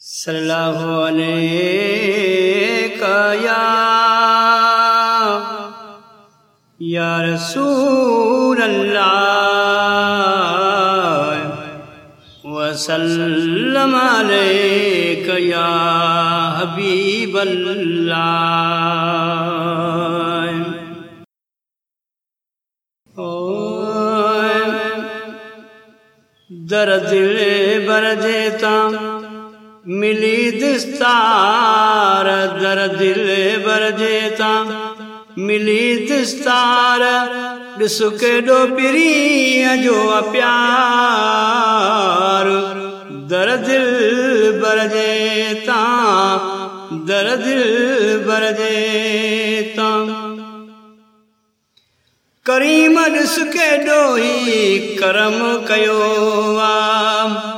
صلی اللہ علیہ یا رسول اللہ، وسلم علیک، یا حبیب اللہ۔ در دل بر دیتا۔ ملی دستار، در دل بر جیتا۔ ملی دستار پیار۔ در دل بر جیتا، در دل بر جیتا۔ کریم نس ہی کرم کیا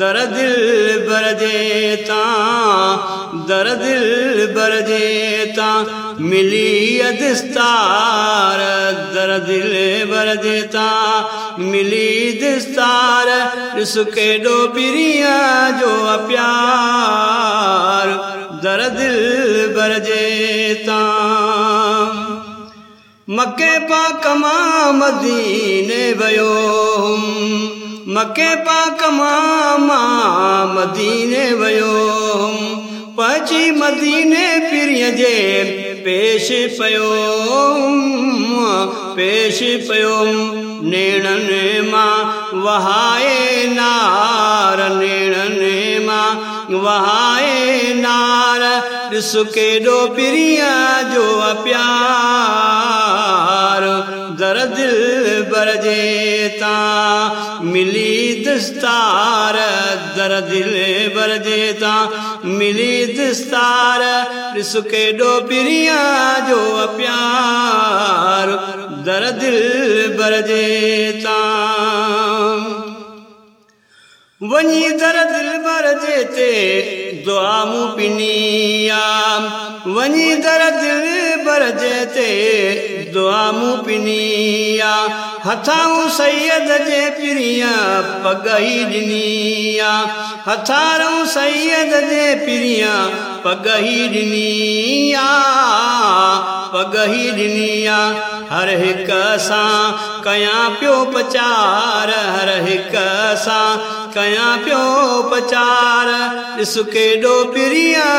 در دل بر دیتا در دل بر دیتا، ملی دستار در دل بر دیتا، ملی دستار رس کے ڈو بریا جو پیار دل بر دیتا۔ مکہ پاک ماں مدینے ویو مکے پاک ماما مدینے ویوم پچی مدینے پھر یجے پیش پیوم پیش پیوم نیڑن ما وہائے نار۔ نیڑن ما وہائے نار۔ رسکے دو پریا جو پیار دستار، در دل بر دیتا، ملی دستار رسکے ڈو پریاں جو پیار، در دل بر دیتا۔ ونی در دل بر دیتے، دعا مو پنیا۔ ونی در دل برجೇತೆ دعا مو پنیا ہتھاؤں سید جے پریا پگئی دنیا ہتھاروں سید جے پریا پگئی دنیا پگئی دنیا ہر ایک سا کیاں پیو پچار، ہر ایک سا کیاں پیو پچار۔ اس کے دو پریا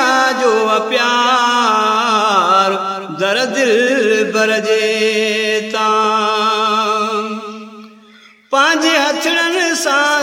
جو پیار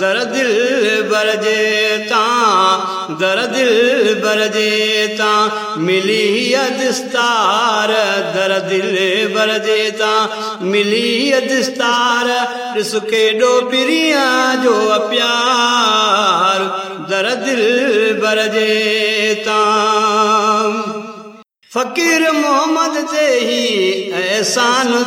در دل بر جیتا در دل بر جیتا ملی دستار در دل بر جیتا ملی دستار رسکے ڈو پریاں جو پیار در دل بر جیتا فقیر محمد تے ہی احسان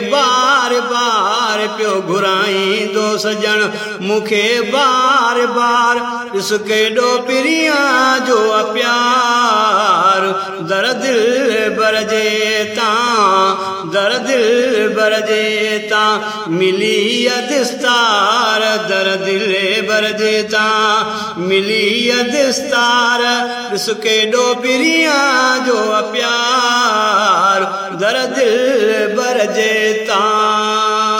بار بار پائی دو سجن بار بار اس پیار در دل برجا در دل بر جیت ملیا دستار در دل برجا ملیا دستار اس پہ جو اپیار در دل برجے تان